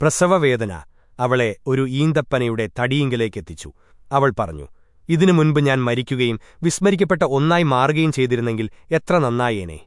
പ്രസവവേദന അവളെ ഒരു ഈന്തപ്പനയുടെ തടിയിങ്കിലേക്കെത്തിച്ചു അവൾ പറഞ്ഞു ഇതിനു മുൻപ് ഞാൻ മരിക്കുകയും വിസ്മരിക്കപ്പെട്ട ഒന്നായി മാറുകയും ചെയ്തിരുന്നെങ്കിൽ എത്ര നന്നായേനെ.